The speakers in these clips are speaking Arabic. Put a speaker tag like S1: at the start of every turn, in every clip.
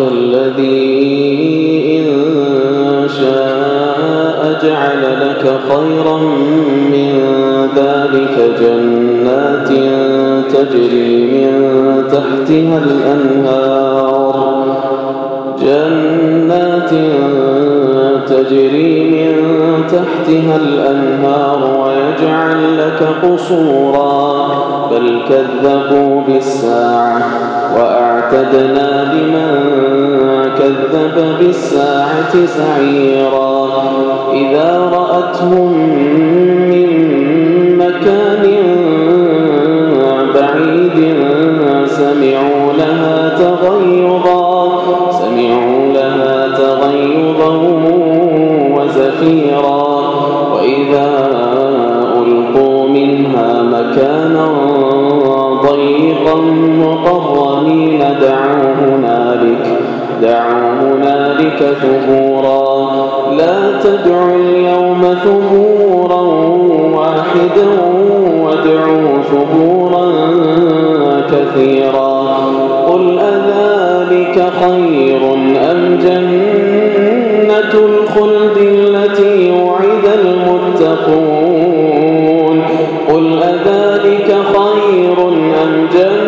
S1: الذي إن شاء جعل لك خيرا من ذلك جنات تجري من تحتها الأنهار. جنات تجري من تحتها الأنهار ويجعل لك قصورا. بل كذبوا بالساعة وأعتدنا لمن كذب بالساعة سعيرا. إذا رأتهم من مكان بعيد سمعوا لها تغيظا سمعوا لها تغيظا وزفيرا. وإذا ألقوا منها مكانا ضيقا مقرنين دعوا هنالك دعوا هنالك ثبورا. لا تدعوا اليوم ثبورا واحدا وادعوا ثبورا كثيرا. قل أذلك خير أم جنة الخلد التي وعد المتقون؟ قل أذلك خير أم جنة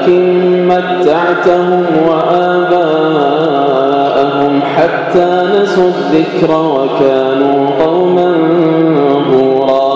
S1: ولكن متعتهم وآباءهم حتى نسوا الذكر وكانوا قوما بورا.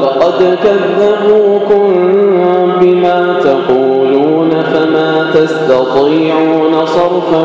S1: فقد كذبوكم بما تقولون فما تستطيعون صرفا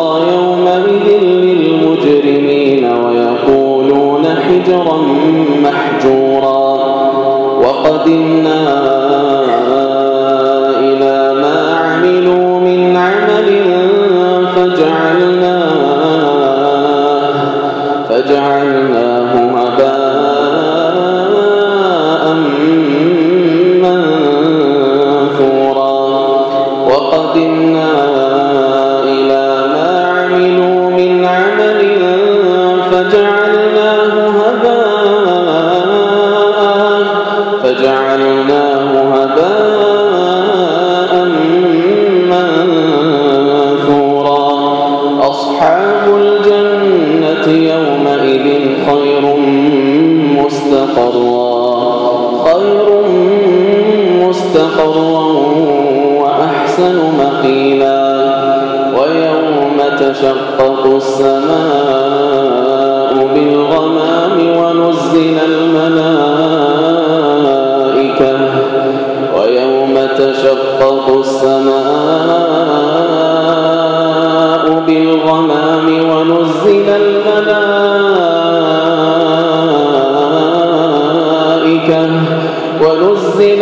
S1: محجورا. وقدمنا إلى ما عملوا من عمل فجعلناه فجعلناه هباء منثورا. وقدمنا إلى ما عملوا من عمل فجعلناه هباء مستقرا وأحسن مقيلا ويوم تشقق السماء بالغمام ونزل الملائكة ويوم تشقق السماء بالغمام ونزل الملائكة ونزل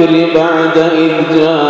S1: الذكر بعد إذ جاء